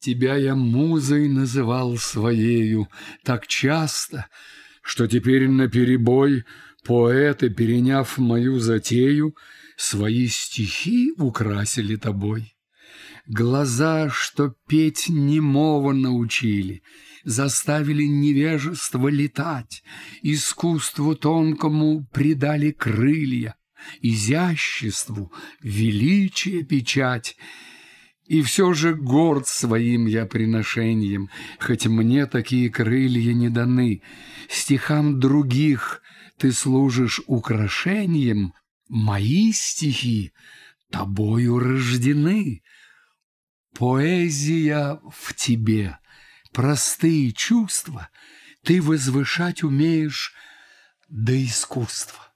Тебя я музой называл своею так часто, Что теперь наперебой поэты, переняв мою затею, Свои стихи украсили тобой. Глаза, что петь немого научили, Заставили невежество летать, Искусству тонкому придали крылья, Изяществу величие печать — и все же горд своим я приношением, Хоть мне такие крылья не даны. Стихам других ты служишь украшением, Мои стихи тобою рождены. Поэзия в тебе, простые чувства Ты возвышать умеешь до искусства.